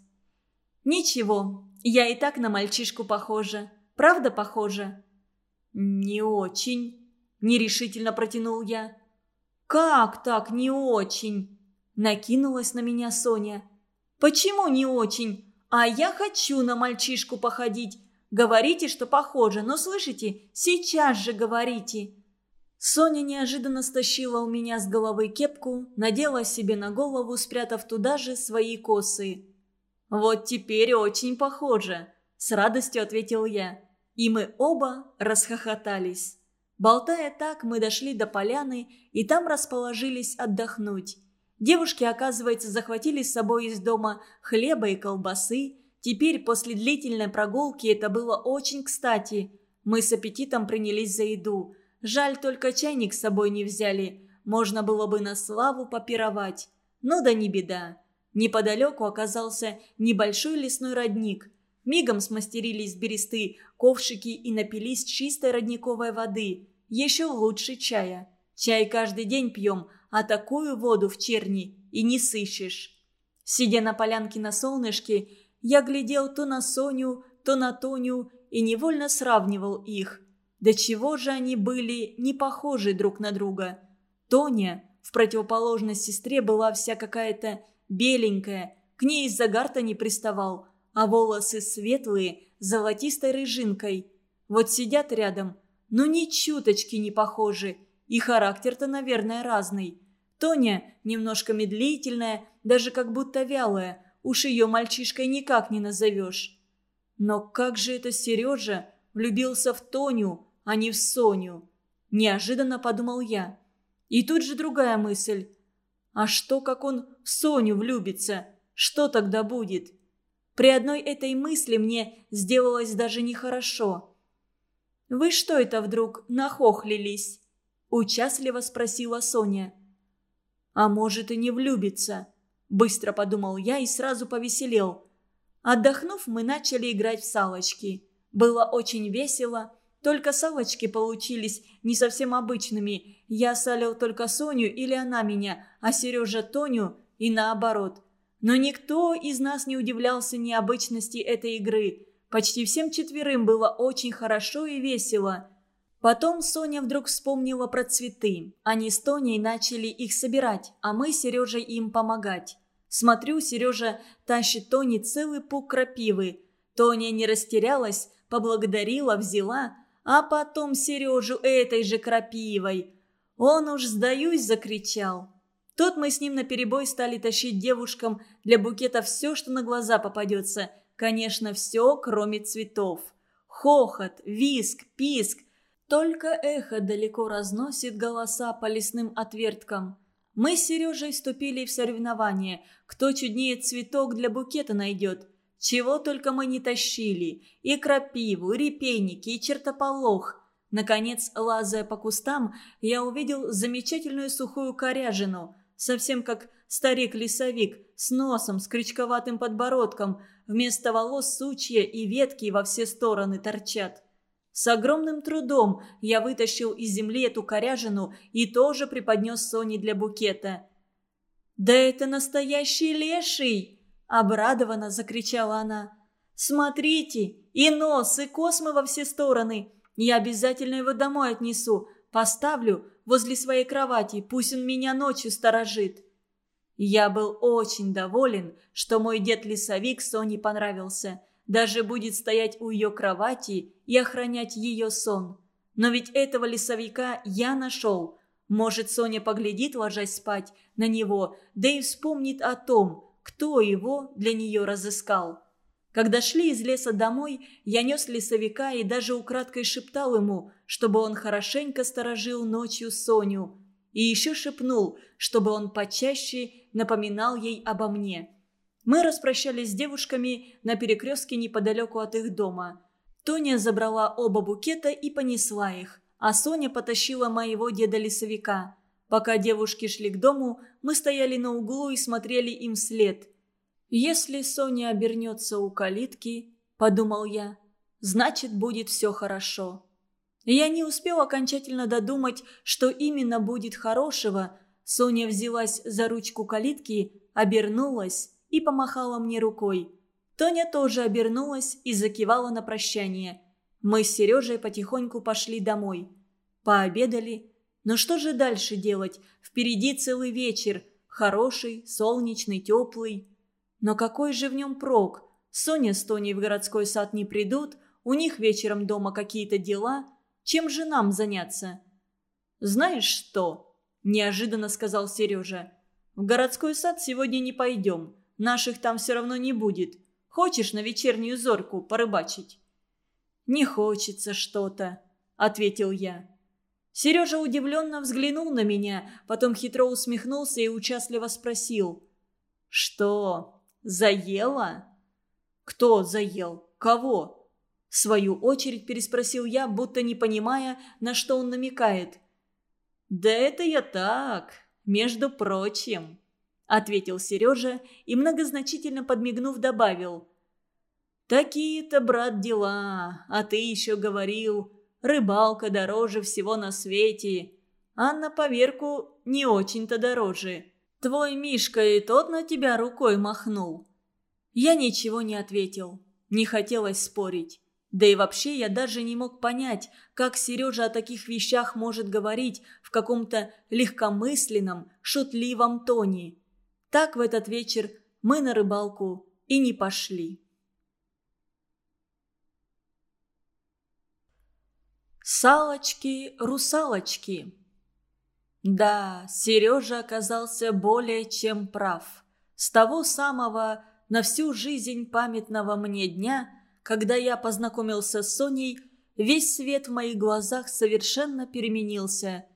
[SPEAKER 1] «Ничего, я и так на мальчишку похожа. Правда похожа?» «Не очень», – нерешительно протянул я. «Как так не очень?» – накинулась на меня Соня. «Почему не очень? А я хочу на мальчишку походить. Говорите, что похоже, но слышите, сейчас же говорите». Соня неожиданно стащила у меня с головы кепку, надела себе на голову, спрятав туда же свои косы. «Вот теперь очень похоже», – с радостью ответил я. И мы оба расхохотались. Болтая так, мы дошли до поляны и там расположились отдохнуть. Девушки, оказывается, захватили с собой из дома хлеба и колбасы. Теперь, после длительной прогулки, это было очень кстати. Мы с аппетитом принялись за еду. Жаль, только чайник с собой не взяли. Можно было бы на славу попировать. Ну да не беда. Неподалеку оказался небольшой лесной родник. Мигом смастерили из бересты ковшики и напились чистой родниковой воды. Еще лучше чая. Чай каждый день пьем, а такую воду в черни и не сыщешь. Сидя на полянке на солнышке, я глядел то на Соню, то на Тоню и невольно сравнивал их. До чего же они были не похожи друг на друга. Тоня, в противоположность сестре, была вся какая-то беленькая, к ней из загар-то не приставал, а волосы светлые, золотистой рыжинкой. Вот сидят рядом, но ни чуточки не похожи, и характер-то, наверное, разный. Тоня немножко медлительная, даже как будто вялая, уж ее мальчишкой никак не назовешь. Но как же это Сережа влюбился в Тоню, а не в Соню? Неожиданно подумал я. И тут же другая мысль. А что, как он в Соню влюбится? Что тогда будет? При одной этой мысли мне сделалось даже нехорошо. «Вы что это вдруг нахохлились?» – участливо спросила Соня. «А может и не влюбится», – быстро подумал я и сразу повеселел. Отдохнув, мы начали играть в салочки. Было очень весело, только салочки получились не совсем обычными. Я салил только Соню или она меня, а Сережа Тоню и наоборот. Но никто из нас не удивлялся необычности этой игры. Почти всем четверым было очень хорошо и весело. Потом Соня вдруг вспомнила про цветы. Они с Тоней начали их собирать, а мы с Сережей им помогать. Смотрю, Сережа тащит Тони целый пук крапивы. Тоня не растерялась, поблагодарила, взяла – а потом Сережу этой же крапивой. Он уж «сдаюсь» закричал. Тут мы с ним наперебой стали тащить девушкам для букета все, что на глаза попадется. Конечно, все, кроме цветов. Хохот, виск, писк. Только эхо далеко разносит голоса по лесным отверткам. Мы с Сережей вступили в соревнование. Кто чуднее цветок для букета найдет – чего только мы не тащили. И крапиву, и репейники, и чертополох. Наконец, лазая по кустам, я увидел замечательную сухую коряжину. Совсем как старик-лесовик, с носом, с крючковатым подбородком. Вместо волос сучья и ветки во все стороны торчат. С огромным трудом я вытащил из земли эту коряжину и тоже преподнес Соне для букета. «Да это настоящий леший!» Обрадованно закричала она. «Смотрите! И нос, и космы во все стороны! Я обязательно его домой отнесу. Поставлю возле своей кровати, пусть он меня ночью сторожит». Я был очень доволен, что мой дед-лесовик Соне понравился. Даже будет стоять у ее кровати и охранять ее сон. Но ведь этого лесовика я нашел. Может, Соня поглядит, ложась спать, на него, да и вспомнит о том, кто его для нее разыскал. Когда шли из леса домой, я нес лесовика и даже украдкой шептал ему, чтобы он хорошенько сторожил ночью Соню. И еще шепнул, чтобы он почаще напоминал ей обо мне. Мы распрощались с девушками на перекрестке неподалеку от их дома. Тоня забрала оба букета и понесла их, а Соня потащила моего деда-лесовика. Пока девушки шли к дому, мы стояли на углу и смотрели им вслед – «Если Соня обернется у калитки, — подумал я, — значит, будет все хорошо». я не успел окончательно додумать, что именно будет хорошего. Соня взялась за ручку калитки, обернулась и помахала мне рукой. Тоня тоже обернулась и закивала на прощание. Мы с Сережей потихоньку пошли домой. Пообедали. Но что же дальше делать? Впереди целый вечер. Хороший, солнечный, теплый. Но какой же в нем прок? Соня с Тоней в городской сад не придут, у них вечером дома какие-то дела. Чем же нам заняться? «Знаешь что?» – неожиданно сказал Сережа. «В городской сад сегодня не пойдем. Наших там все равно не будет. Хочешь на вечернюю зорку порыбачить?» «Не хочется что-то», – ответил я. Сережа удивленно взглянул на меня, потом хитро усмехнулся и участливо спросил. «Что, «Заела?» «Кто заел? Кого?» В свою очередь переспросил я, будто не понимая, на что он намекает. «Да это я так, между прочим», — ответил Сережа и, многозначительно подмигнув, добавил. «Такие-то, брат, дела, а ты еще говорил, рыбалка дороже всего на свете, а на поверку не очень-то дороже. Твой Мишка и тот на тебя рукой махнул». Я ничего не ответил. Не хотелось спорить. Да и вообще я даже не мог понять, как Сережа о таких вещах может говорить в каком-то легкомысленном, шутливом тоне. Так в этот вечер мы на рыбалку и не пошли. Салочки-русалочки да, Сережа оказался более чем прав. С того самого на всю жизнь памятного мне дня, когда я познакомился с Соней, весь свет в моих глазах совершенно переменился.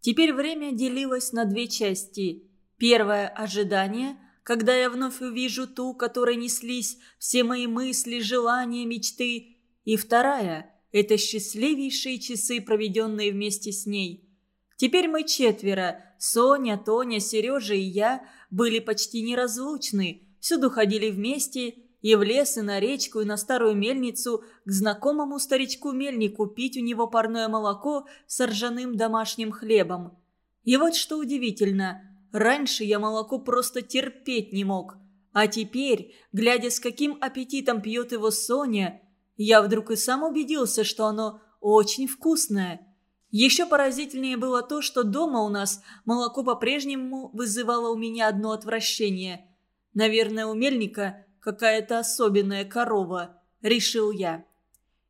[SPEAKER 1] Теперь время делилось на две части. Первое – ожидание, когда я вновь увижу ту, которой неслись все мои мысли, желания, мечты. И вторая – это счастливейшие часы, проведенные вместе с ней – Теперь мы четверо – Соня, Тоня, Сережа и я – были почти неразлучны, всюду ходили вместе и в лес, и на речку, и на старую мельницу. К знакомому старичку-мельнику пить у него парное молоко с ржаным домашним хлебом. И вот что удивительно, раньше я молоко просто терпеть не мог, а теперь, глядя с каким аппетитом пьет его Соня, я вдруг и сам убедился, что оно очень вкусное – еще поразительнее было то, что дома у нас молоко по-прежнему вызывало у меня одно отвращение. Наверное, у мельника какая-то особенная корова, решил я.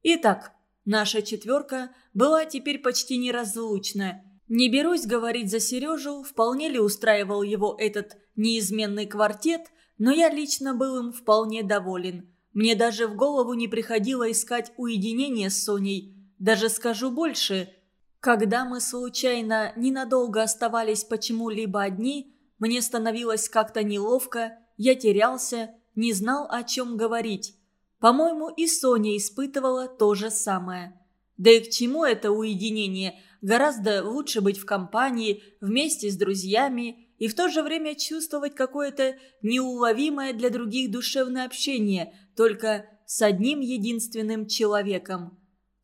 [SPEAKER 1] Итак, наша четверка была теперь почти неразлучна. Не берусь говорить за Сережу, вполне ли устраивал его этот неизменный квартет, но я лично был им вполне доволен. Мне даже в голову не приходило искать уединение с Соней. Даже скажу больше – когда мы случайно ненадолго оставались почему-либо одни, мне становилось как-то неловко, я терялся, не знал, о чем говорить. По-моему, и Соня испытывала то же самое. Да и к чему это уединение? Гораздо лучше быть в компании, вместе с друзьями и в то же время чувствовать какое-то неуловимое для других душевное общение, только с одним единственным человеком.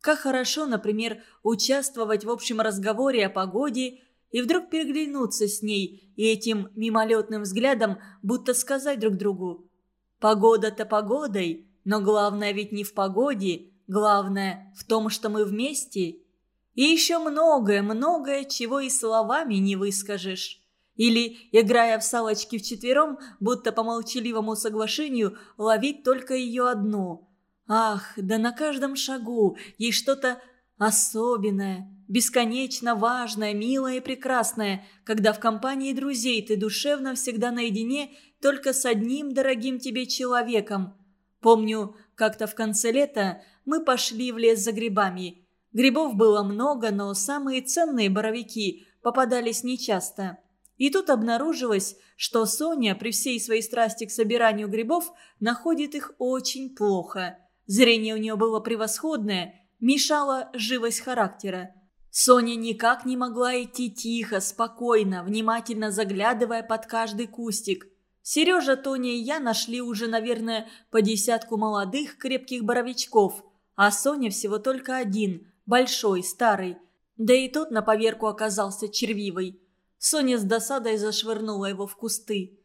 [SPEAKER 1] Как хорошо, например, участвовать в общем разговоре о погоде и вдруг переглянуться с ней и этим мимолетным взглядом будто сказать друг другу «Погода-то погодой, но главное ведь не в погоде, главное в том, что мы вместе. И еще многое-многое, чего и словами не выскажешь. Или, играя в салочки вчетвером, будто по молчаливому соглашению, ловить только ее одну. Ах, да на каждом шагу есть что-то особенное, бесконечно важное, милое и прекрасное, когда в компании друзей ты душевно всегда наедине только с одним дорогим тебе человеком. Помню, как-то в конце лета мы пошли в лес за грибами. Грибов было много, но самые ценные боровики попадались нечасто. И тут обнаружилось, что Соня при всей своей страсти к собиранию грибов находит их очень плохо. Зрение у нее было превосходное, мешала живость характера. Соня никак не могла идти тихо, спокойно, внимательно заглядывая под каждый кустик. Сережа, Тоня и я нашли уже, наверное, по десятку молодых крепких боровичков, а Соня всего только один, большой, старый. Да и тот на поверку оказался червивый. Соня с досадой зашвырнула его в кусты.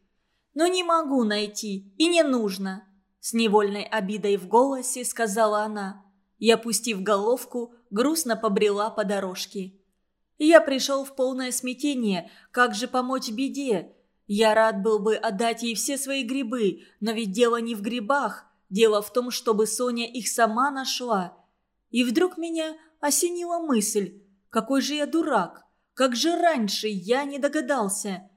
[SPEAKER 1] «Но не могу найти, и не нужно», – с невольной обидой в голосе сказала она. И, опустив головку, грустно побрела по дорожке. Я пришел в полное смятение, как же помочь беде? Я рад был бы отдать ей все свои грибы, но ведь дело не в грибах, дело в том, чтобы Соня их сама нашла. И вдруг меня осенила мысль, какой же я дурак. Как же раньше я не догадался?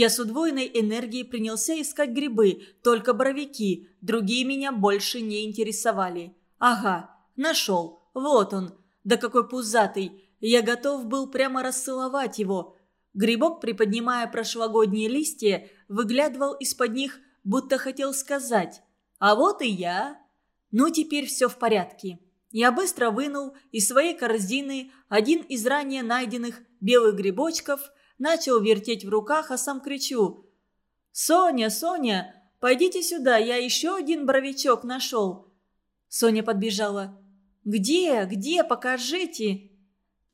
[SPEAKER 1] Я с удвоенной энергией принялся искать грибы, только боровики, другие меня больше не интересовали. Ага, нашел, вот он, да какой пузатый, я готов был прямо расцеловать его. Грибок, приподнимая прошлогодние листья, выглядывал из-под них, будто хотел сказать «А вот и я». Ну, теперь все в порядке. Я быстро вынул из своей корзины один из ранее найденных белых грибочков, начал вертеть в руках, а сам кричу. «Соня, Соня, пойдите сюда, я еще один бровичок нашел». Соня подбежала. «Где? Где? Покажите!»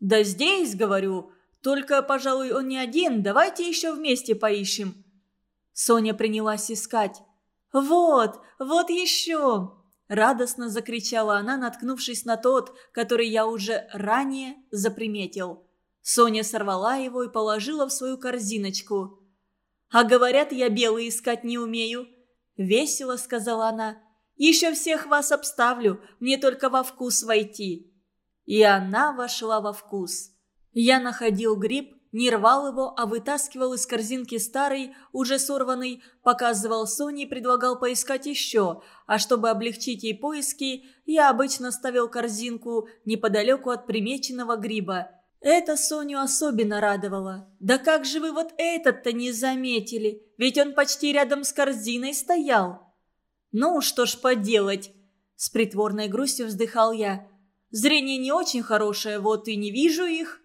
[SPEAKER 1] «Да здесь, говорю. Только, пожалуй, он не один. Давайте еще вместе поищем». Соня принялась искать. «Вот, вот еще!» Радостно закричала она, наткнувшись на тот, который я уже ранее заприметил. Соня сорвала его и положила в свою корзиночку. «А говорят, я белый искать не умею». «Весело», — сказала она. «Еще всех вас обставлю, мне только во вкус войти». И она вошла во вкус. Я находил гриб, не рвал его, а вытаскивал из корзинки старый, уже сорванный, показывал Соне и предлагал поискать еще, а чтобы облегчить ей поиски, я обычно ставил корзинку неподалеку от примеченного гриба. Это Соню особенно радовало. «Да как же вы вот этот-то не заметили? Ведь он почти рядом с корзиной стоял». «Ну, что ж поделать?» С притворной грустью вздыхал я. «Зрение не очень хорошее, вот и не вижу их».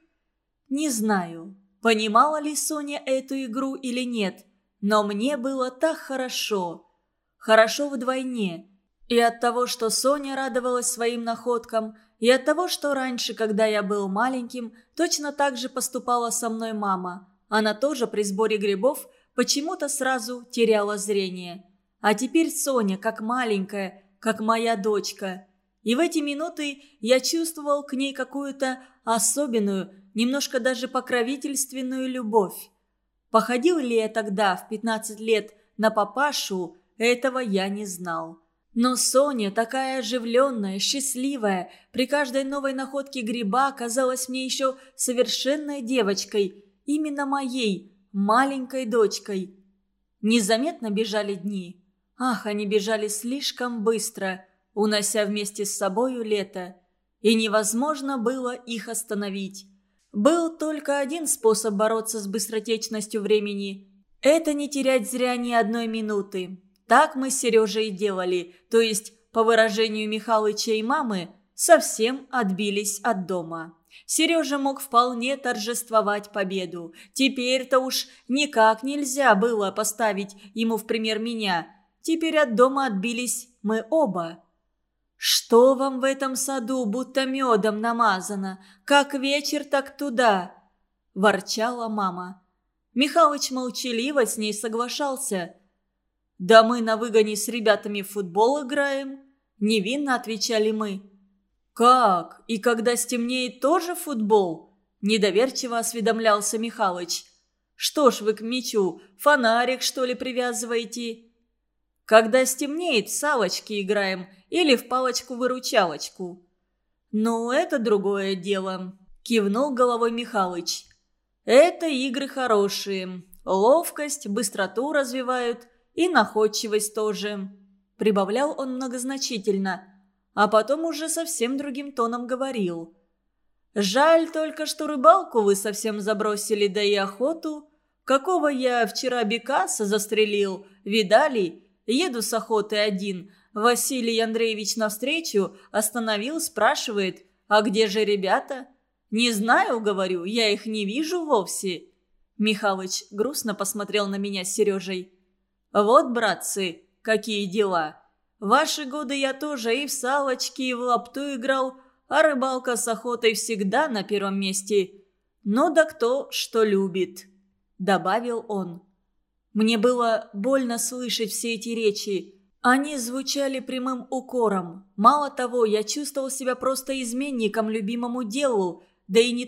[SPEAKER 1] Не знаю, понимала ли Соня эту игру или нет, но мне было так хорошо. Хорошо вдвойне. И от того, что Соня радовалась своим находкам, и от того, что раньше, когда я был маленьким, точно так же поступала со мной мама. Она тоже при сборе грибов почему-то сразу теряла зрение. А теперь Соня, как маленькая, как моя дочка. И в эти минуты я чувствовал к ней какую-то особенную, немножко даже покровительственную любовь. Походил ли я тогда, в 15 лет, на папашу, этого я не знал. Но Соня, такая оживленная, счастливая, при каждой новой находке гриба казалась мне еще совершенной девочкой, именно моей, маленькой дочкой. Незаметно бежали дни. Ах, они бежали слишком быстро, унося вместе с собою лето. И невозможно было их остановить. Был только один способ бороться с быстротечностью времени. Это не терять зря ни одной минуты. Так мы с Сережей и делали, то есть, по выражению Михалыча и мамы, совсем отбились от дома. Сережа мог вполне торжествовать победу. Теперь-то уж никак нельзя было поставить ему в пример меня. Теперь от дома отбились мы оба. «Что вам в этом саду будто медом намазано? Как вечер, так туда!» – ворчала мама. Михалыч молчаливо с ней соглашался. «Да мы на выгоне с ребятами в футбол играем», – невинно отвечали мы. «Как? И когда стемнеет, тоже футбол?» – недоверчиво осведомлялся Михалыч. «Что ж вы к мячу, фонарик, что ли, привязываете?» «Когда стемнеет, в салочки играем или в палочку-выручалочку». «Ну, это другое дело», – кивнул головой Михалыч. «Это игры хорошие. Ловкость, быстроту развивают и находчивость тоже», – прибавлял он многозначительно – а потом уже совсем другим тоном говорил. «Жаль только, что рыбалку вы совсем забросили, да и охоту. Какого я вчера бекаса застрелил, видали? Еду с охоты один. Василий Андреевич навстречу остановил, спрашивает, а где же ребята? Не знаю, говорю, я их не вижу вовсе». Михалыч грустно посмотрел на меня с Сережей. «Вот, братцы, какие дела!» Ваши годы я тоже и в салочки, и в лапту играл, а рыбалка с охотой всегда на первом месте. Ну да кто что любит», — добавил он. Мне было больно слышать все эти речи. Они звучали прямым укором. Мало того, я чувствовал себя просто изменником любимому делу, да и не только